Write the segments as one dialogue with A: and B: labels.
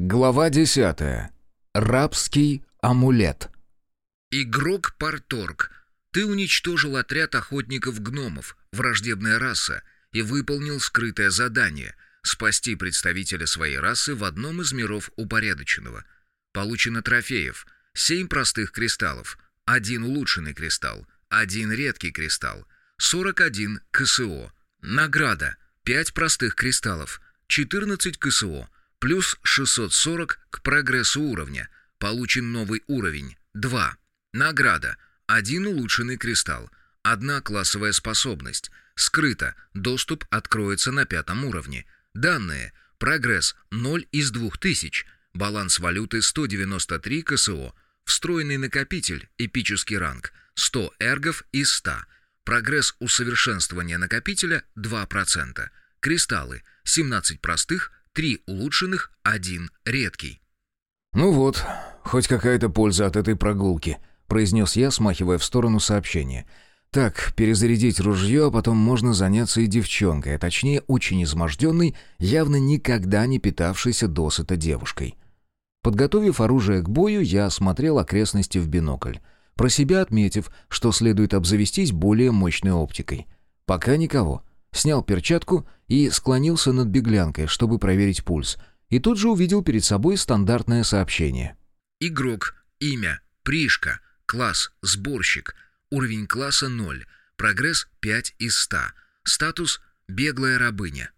A: Глава 10. Рабский амулет.
B: Игрок Парторг. Ты уничтожил отряд охотников-гномов, враждебная раса, и выполнил скрытое задание — спасти представителя своей расы в одном из миров упорядоченного. Получено трофеев — семь простых кристаллов, один улучшенный кристалл, один редкий кристалл, 41 КСО. Награда — 5 простых кристаллов, 14 КСО — плюс 640 к прогрессу уровня. Получен новый уровень. 2. Награда. Один улучшенный кристалл. Одна классовая способность. Скрыто. Доступ откроется на пятом уровне. Данные. Прогресс 0 из 2000. Баланс валюты 193 КСО. Встроенный накопитель. Эпический ранг. 100 эргов из 100. Прогресс усовершенствования накопителя 2%. Кристаллы. 17 простых, Три улучшенных, один редкий.
A: «Ну вот, хоть какая-то польза от этой прогулки», — произнес я, смахивая в сторону сообщение. «Так, перезарядить ружье, а потом можно заняться и девчонкой, а точнее очень изможденной, явно никогда не питавшейся досыта девушкой». Подготовив оружие к бою, я осмотрел окрестности в бинокль, про себя отметив, что следует обзавестись более мощной оптикой. Пока никого — снял перчатку и склонился над беглянкой, чтобы проверить пульс. И тут же увидел перед собой стандартное сообщение.
B: «Игрок. Имя. Пришка. Класс. Сборщик. Уровень класса 0. Прогресс 5 из 100. Статус «Беглая рабыня».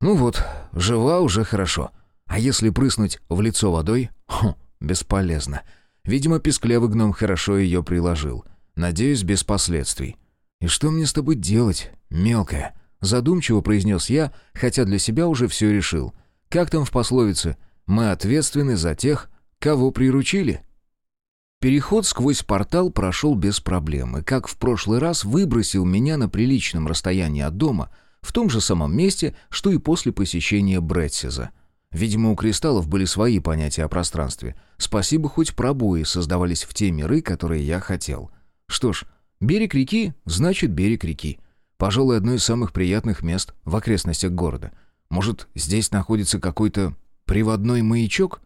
A: «Ну вот, жива уже хорошо. А если прыснуть в лицо водой? Хм, бесполезно. Видимо, песклявый гном хорошо ее приложил. Надеюсь, без последствий. И что мне с тобой делать, мелкая?» Задумчиво произнес я, хотя для себя уже все решил. Как там в пословице «Мы ответственны за тех, кого приручили»? Переход сквозь портал прошел без проблем, и как в прошлый раз выбросил меня на приличном расстоянии от дома, в том же самом месте, что и после посещения Бретсиза. Видимо, у кристаллов были свои понятия о пространстве. Спасибо, хоть пробои создавались в те миры, которые я хотел. Что ж, берег реки значит берег реки. Пожалуй, одно из самых приятных мест в окрестностях города. Может, здесь находится какой-то приводной маячок?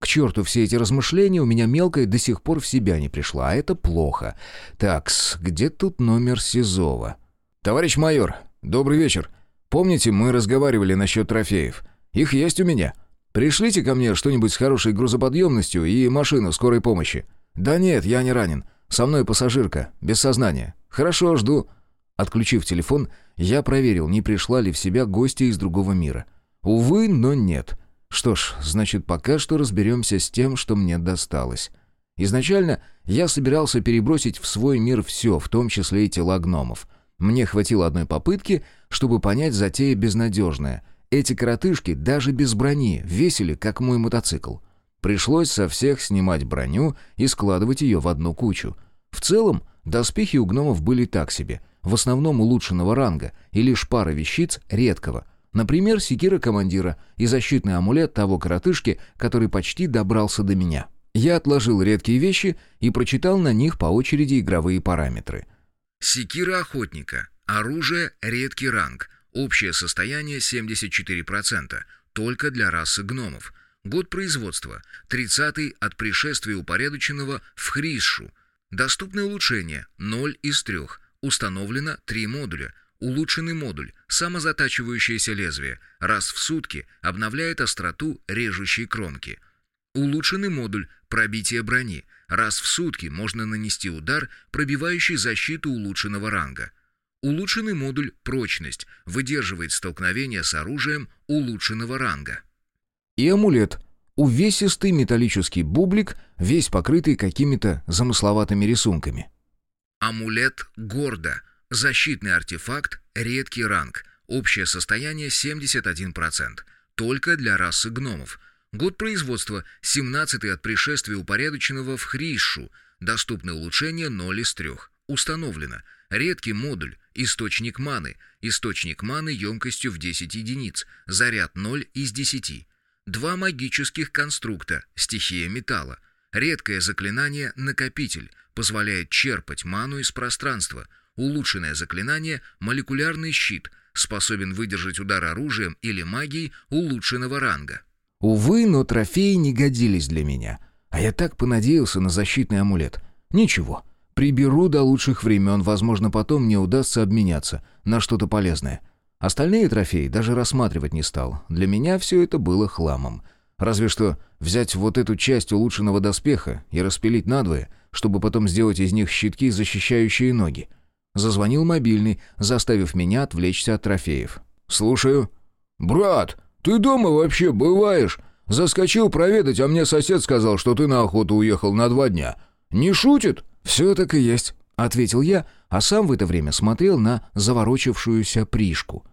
A: К черту все эти размышления, у меня мелкая до сих пор в себя не пришла, а это плохо. Такс, где тут номер Сизова? «Товарищ майор, добрый вечер. Помните, мы разговаривали насчет трофеев? Их есть у меня. Пришлите ко мне что-нибудь с хорошей грузоподъемностью и машину скорой помощи». «Да нет, я не ранен. Со мной пассажирка, без сознания. Хорошо, жду». Отключив телефон, я проверил, не пришла ли в себя гостья из другого мира. Увы, но нет. Что ж, значит, пока что разберемся с тем, что мне досталось. Изначально я собирался перебросить в свой мир все, в том числе и тела гномов. Мне хватило одной попытки, чтобы понять затея безнадежная. Эти коротышки даже без брони весили, как мой мотоцикл. Пришлось со всех снимать броню и складывать ее в одну кучу. В целом, доспехи у гномов были так себе — в основном улучшенного ранга, и лишь пара вещиц редкого. Например, секира командира и защитный амулет того коротышки, который почти добрался до меня. Я отложил редкие вещи и прочитал на них по очереди игровые параметры.
B: Секира охотника. Оружие редкий ранг. Общее состояние 74%. Только для расы гномов. Год производства. 30 от пришествия упорядоченного в Хрисшу. Доступны улучшения 0 из 3. Установлено три модуля. Улучшенный модуль, самозатачивающееся лезвие, раз в сутки обновляет остроту режущей кромки. Улучшенный модуль пробитие брони. Раз в сутки можно нанести удар, пробивающий защиту улучшенного ранга. Улучшенный модуль прочность выдерживает столкновение с оружием улучшенного ранга.
A: И амулет. Увесистый металлический бублик, весь покрытый какими-то замысловатыми рисунками.
B: Амулет Горда. Защитный артефакт, редкий ранг. Общее состояние 71%. Только для расы гномов. Год производства 17 от пришествия упорядоченного в Хришу. Доступны улучшения 0 из 3. Установлено. Редкий модуль. Источник маны. Источник маны емкостью в 10 единиц. Заряд 0 из 10. Два магических конструкта. Стихия металла. Редкое заклинание «Накопитель» позволяет черпать ману из пространства. Улучшенное заклинание «Молекулярный щит» способен выдержать удар оружием или магией улучшенного ранга.
A: Увы, но трофеи не годились для меня. А я так понадеялся на защитный амулет. Ничего, приберу до лучших времен, возможно, потом мне удастся обменяться на что-то полезное. Остальные трофеи даже рассматривать не стал. Для меня все это было хламом. Разве что взять вот эту часть улучшенного доспеха и распилить надвое, чтобы потом сделать из них щитки, защищающие ноги. Зазвонил мобильный, заставив меня отвлечься от трофеев. «Слушаю». «Брат, ты дома вообще бываешь? Заскочил проведать, а мне сосед сказал, что ты на охоту уехал на два дня. Не шутит?» «Все так и есть», — ответил я, а сам в это время смотрел на заворочившуюся пришку.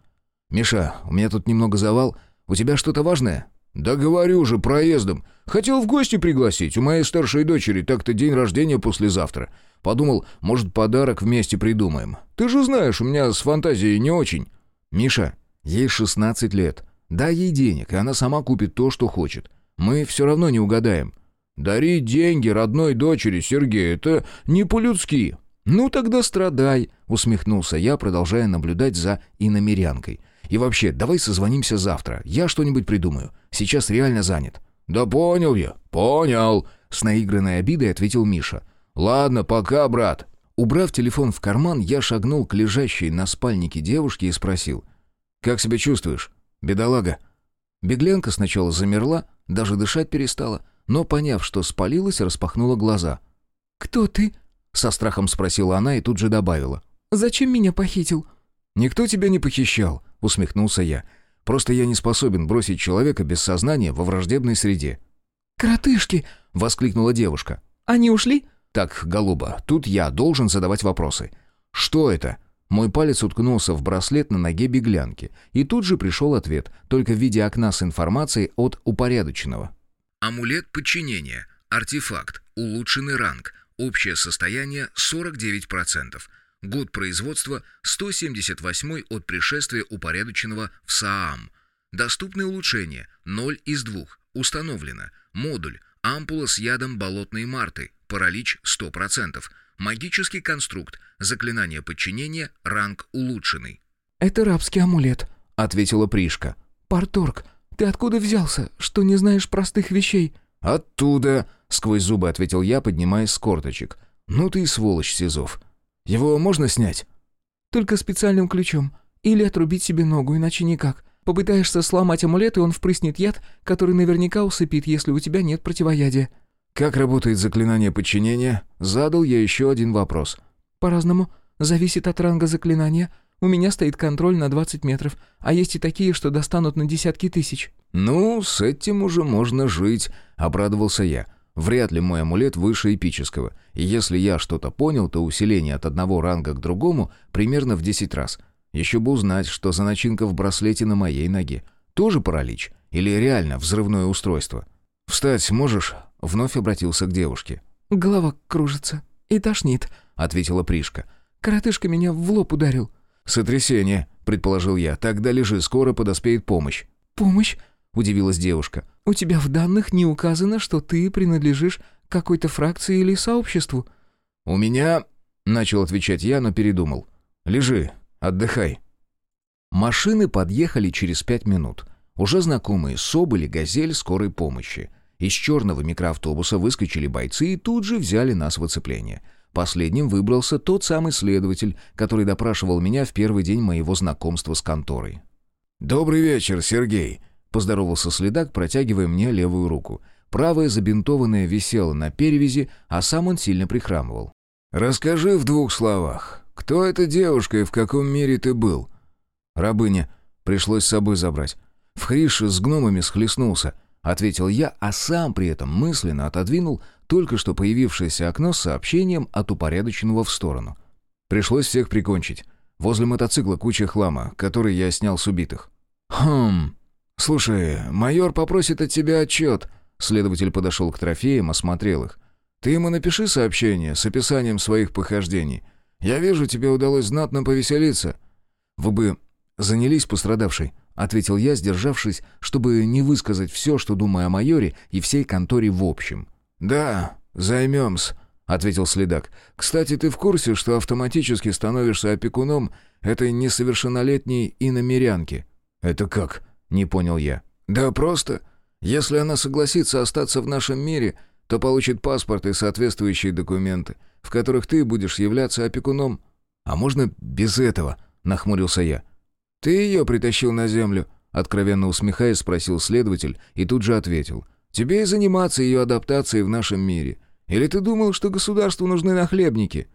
A: «Миша, у меня тут немного завал. У тебя что-то важное?» «Да говорю же, проездом. Хотел в гости пригласить. У моей старшей дочери так-то день рождения послезавтра. Подумал, может, подарок вместе придумаем. Ты же знаешь, у меня с фантазией не очень». «Миша, ей 16 лет. Дай ей денег, и она сама купит то, что хочет. Мы все равно не угадаем». «Дарить деньги родной дочери, Сергей, это не по-людски». «Ну тогда страдай», — усмехнулся я, продолжая наблюдать за иномерянкой. И вообще, давай созвонимся завтра. Я что-нибудь придумаю. Сейчас реально занят». «Да понял я, понял», — с наигранной обидой ответил Миша. «Ладно, пока, брат». Убрав телефон в карман, я шагнул к лежащей на спальнике девушке и спросил. «Как себя чувствуешь, бедолага?» Беглянка сначала замерла, даже дышать перестала, но, поняв, что спалилась, распахнула глаза.
C: «Кто ты?» — со страхом спросила она и тут же добавила. «Зачем меня похитил?»
A: «Никто тебя не похищал», — усмехнулся я. «Просто я не способен бросить человека без сознания во враждебной среде».
C: «Кротышки!»
A: — воскликнула девушка.
C: «Они ушли?»
A: «Так, голуба, тут я должен задавать вопросы. Что это?» Мой палец уткнулся в браслет на ноге беглянки, и тут же пришел ответ, только в виде окна с информацией от упорядоченного.
B: Амулет подчинения. Артефакт. Улучшенный ранг. Общее состояние 49%. Год производства 178 от пришествия упорядоченного в Саам. Доступны улучшения 0 из 2. Установлено. Модуль. Ампула с ядом болотной марты. Паралич 100%. Магический конструкт. Заклинание подчинения. Ранг улучшенный.
C: «Это рабский амулет», — ответила Пришка. «Парторг, ты откуда взялся, что не знаешь простых вещей?»
A: «Оттуда», — сквозь зубы ответил я, поднимаясь с корточек. «Ну ты и сволочь, Сизов. Его можно снять?»
C: «Только специальным ключом. Или отрубить себе ногу, иначе никак. Попытаешься сломать амулет, и он впрыснет яд, который наверняка усыпит, если у тебя нет противоядия».
A: «Как работает заклинание подчинения?» Задал я еще один вопрос.
C: «По-разному. Зависит от ранга заклинания. У меня стоит контроль на 20 метров, а есть и такие, что достанут на десятки тысяч».
A: «Ну, с этим уже можно жить», — обрадовался я. Вряд ли мой амулет выше эпического. И если я что-то понял, то усиление от одного ранга к другому примерно в 10 раз. Еще бы узнать, что за начинка в браслете на моей ноге. Тоже паралич? Или реально взрывное устройство? «Встать можешь?» — вновь обратился к девушке.
C: «Голова кружится и тошнит», — ответила Пришка. «Коротышка меня в лоб ударил».
A: «Сотрясение», — предположил я. «Тогда лежи, скоро подоспеет помощь».
C: «Помощь?»
A: — удивилась девушка.
C: «У тебя в данных не указано, что ты принадлежишь какой-то фракции или сообществу».
A: «У меня...» — начал отвечать я, но передумал. «Лежи, отдыхай». Машины подъехали через пять минут. Уже знакомые Соболь и Газель скорой помощи. Из черного микроавтобуса выскочили бойцы и тут же взяли нас в оцепление. Последним выбрался тот самый следователь, который допрашивал меня в первый день моего знакомства с конторой. «Добрый вечер, Сергей», — поздоровался следак, протягивая мне левую руку. Правая забинтованная висела на перевязи, а сам он сильно прихрамывал. «Расскажи в двух словах, кто эта девушка и в каком мире ты был?» «Рабыня. Пришлось с собой забрать. В Хрише с гномами схлестнулся», — ответил я, а сам при этом мысленно отодвинул только что появившееся окно с сообщением от упорядоченного в сторону. Пришлось всех прикончить. Возле мотоцикла куча хлама, который я снял с убитых. «Хм... Слушай, майор попросит от тебя отчет». Следователь подошел к трофеям, осмотрел их. «Ты ему напиши сообщение с описанием своих похождений. Я вижу, тебе удалось знатно повеселиться». «Вы бы занялись пострадавшей», — ответил я, сдержавшись, чтобы не высказать все, что думаю о майоре и всей конторе в общем. «Да, займемся», — ответил следак. «Кстати, ты в курсе, что автоматически становишься опекуном этой несовершеннолетней иномерянки?» «Это как?» — не понял я. «Да просто. Если она согласится остаться в нашем мире, то получит паспорт и соответствующие документы, в которых ты будешь являться опекуном. А можно без этого?» — нахмурился я. «Ты ее притащил на землю?» — откровенно усмехаясь, спросил следователь и тут же ответил. «Тебе и заниматься ее адаптацией в нашем мире. Или ты думал, что государству нужны нахлебники?»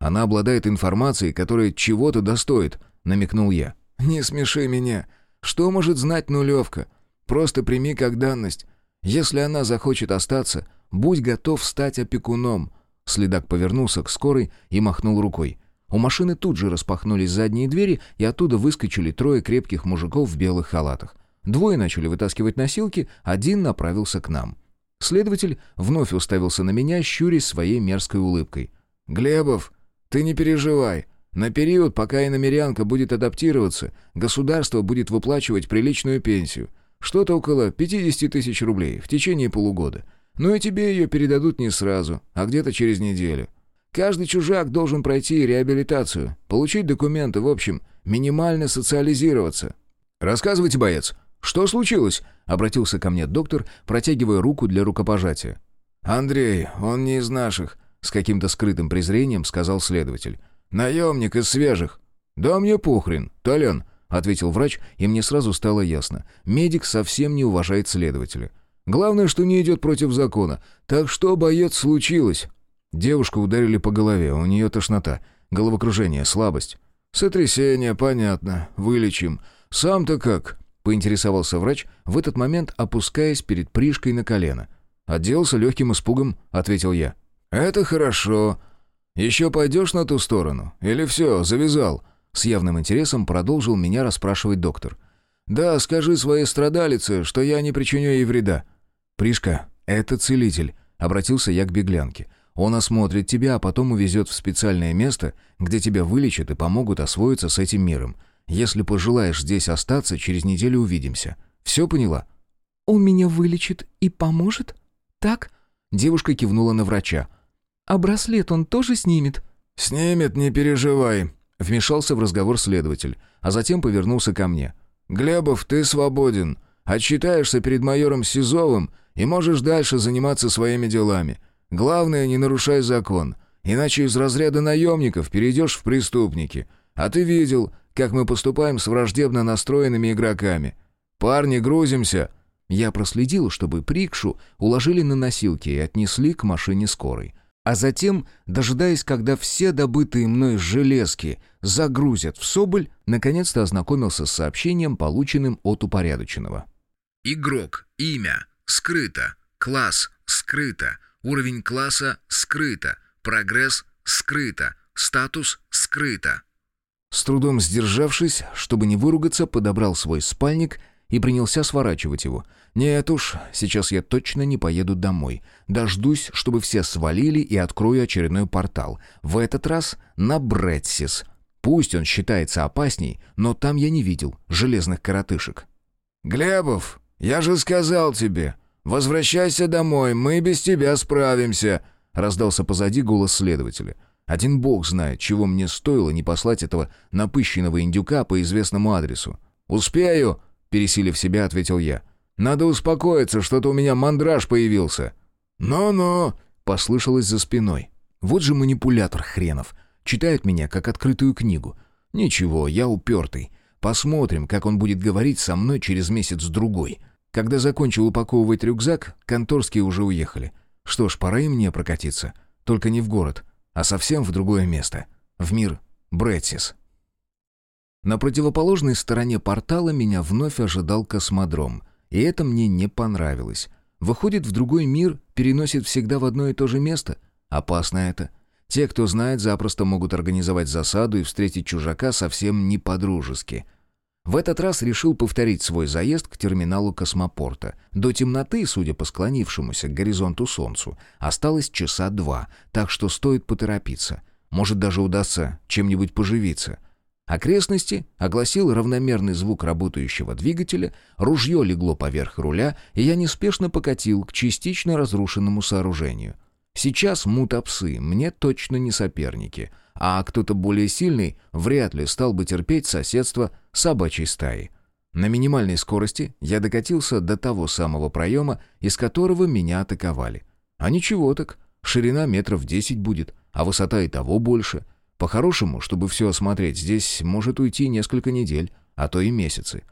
A: «Она обладает информацией, которая чего-то достоит», — намекнул я. «Не смеши меня. Что может знать нулевка? Просто прими как данность. Если она захочет остаться, будь готов стать опекуном». Следак повернулся к скорой и махнул рукой. У машины тут же распахнулись задние двери, и оттуда выскочили трое крепких мужиков в белых халатах. Двое начали вытаскивать носилки, один направился к нам. Следователь вновь уставился на меня, щурясь своей мерзкой улыбкой. «Глебов, ты не переживай. На период, пока иномерянка будет адаптироваться, государство будет выплачивать приличную пенсию. Что-то около 50 тысяч рублей в течение полугода. Ну и тебе ее передадут не сразу, а где-то через неделю. Каждый чужак должен пройти реабилитацию, получить документы, в общем, минимально социализироваться. «Рассказывайте, боец, что случилось?» — обратился ко мне доктор, протягивая руку для рукопожатия. «Андрей, он не из наших», — с каким-то скрытым презрением сказал следователь. «Наемник из свежих». «Да мне похрен, Толян», — ответил врач, и мне сразу стало ясно. Медик совсем не уважает следователя. «Главное, что не идет против закона. Так что, боец, случилось?» Девушку ударили по голове, у нее тошнота, головокружение, слабость. «Сотрясение, понятно, вылечим. Сам-то как?» — поинтересовался врач, в этот момент опускаясь перед Пришкой на колено. «Отделался легким испугом», — ответил я. «Это хорошо. Еще пойдешь на ту сторону? Или все, завязал?» С явным интересом продолжил меня расспрашивать доктор. «Да, скажи своей страдалице, что я не причиню ей вреда». «Пришка, это целитель», — обратился я к беглянке. Он осмотрит тебя, а потом увезет в специальное место, где тебя вылечат и помогут освоиться с этим миром. Если пожелаешь здесь остаться, через неделю увидимся. Все поняла?»
C: «Он меня вылечит и поможет? Так?»
A: Девушка кивнула на врача.
C: «А браслет он тоже снимет?»
A: «Снимет, не переживай», — вмешался в разговор следователь, а затем повернулся ко мне. «Глебов, ты свободен. Отчитаешься перед майором Сизовым и можешь дальше заниматься своими делами. Главное, не нарушай закон, иначе из разряда наемников перейдешь в преступники. А ты видел, как мы поступаем с враждебно настроенными игроками. Парни, грузимся!» Я проследил, чтобы Прикшу уложили на носилки и отнесли к машине скорой. А затем, дожидаясь, когда все добытые мной железки загрузят в Соболь, наконец-то ознакомился с сообщением, полученным от упорядоченного.
B: Игрок. Имя. Скрыто. Класс. Скрыто. Уровень класса скрыто. Прогресс скрыто. Статус скрыто.
A: С трудом сдержавшись, чтобы не выругаться, подобрал свой спальник и принялся сворачивать его. Нет уж, сейчас я точно не поеду домой. Дождусь, чтобы все свалили и открою очередной портал. В этот раз на Бретсис. Пусть он считается опасней, но там я не видел железных коротышек. «Глебов, я же сказал тебе, «Возвращайся домой, мы без тебя справимся», — раздался позади голос следователя. Один бог знает, чего мне стоило не послать этого напыщенного индюка по известному адресу. «Успею», — пересилив себя, ответил я. «Надо успокоиться, что-то у меня мандраж появился». «Но-но», — послышалось за спиной. «Вот же манипулятор хренов. Читает меня, как открытую книгу. Ничего, я упертый. Посмотрим, как он будет говорить со мной через месяц-другой». Когда закончил упаковывать рюкзак, конторские уже уехали. Что ж, пора и мне прокатиться. Только не в город, а совсем в другое место. В мир Бретсис. На противоположной стороне портала меня вновь ожидал космодром. И это мне не понравилось. Выходит, в другой мир переносит всегда в одно и то же место? Опасно это. Те, кто знает, запросто могут организовать засаду и встретить чужака совсем не по-дружески — в этот раз решил повторить свой заезд к терминалу космопорта. До темноты, судя по склонившемуся к горизонту солнцу, осталось часа два, так что стоит поторопиться. Может, даже удастся чем-нибудь поживиться. Окрестности огласил равномерный звук работающего двигателя, ружье легло поверх руля, и я неспешно покатил к частично разрушенному сооружению. Сейчас мутапсы мне точно не соперники — а кто-то более сильный вряд ли стал бы терпеть соседство собачьей стаи. На минимальной скорости я докатился до того самого проема, из которого меня атаковали. А ничего так, ширина метров десять будет, а высота и того больше. По-хорошему, чтобы все осмотреть, здесь может уйти несколько недель, а то и месяцы.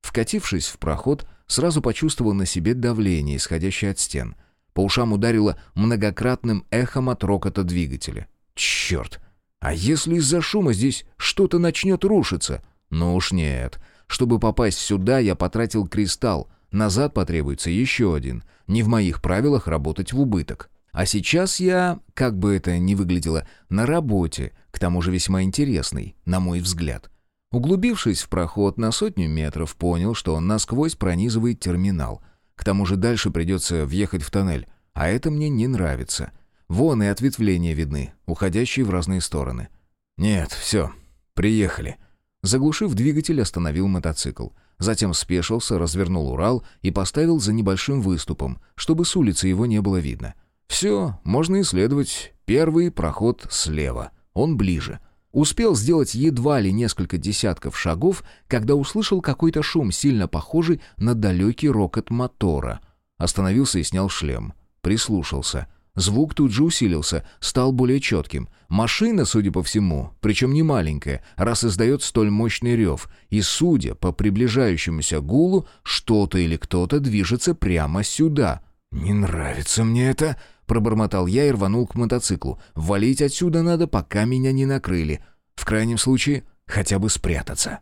A: Вкатившись в проход, сразу почувствовал на себе давление, исходящее от стен. По ушам ударило многократным эхом от рокота двигателя. Черт! А если из-за шума здесь что-то начнет рушиться? Ну уж нет. Чтобы попасть сюда, я потратил кристалл. Назад потребуется еще один. Не в моих правилах работать в убыток. А сейчас я, как бы это ни выглядело, на работе, к тому же весьма интересный, на мой взгляд. Углубившись в проход на сотню метров, понял, что он насквозь пронизывает терминал. К тому же дальше придется въехать в тоннель, а это мне не нравится. Вон и ответвления видны, уходящие в разные стороны. Нет, все, приехали. Заглушив двигатель, остановил мотоцикл. Затем спешился, развернул Урал и поставил за небольшим выступом, чтобы с улицы его не было видно. Все, можно исследовать. Первый проход слева. Он ближе. Успел сделать едва ли несколько десятков шагов, когда услышал какой-то шум, сильно похожий на далекий рокот мотора. Остановился и снял шлем. Прислушался — Звук тут же усилился, стал более четким. Машина, судя по всему, причем не маленькая, раз издает столь мощный рев, и, судя по приближающемуся гулу, что-то или кто-то движется прямо сюда. «Не нравится мне это», — пробормотал я и рванул к мотоциклу. «Валить отсюда надо, пока меня не накрыли. В крайнем случае, хотя бы спрятаться».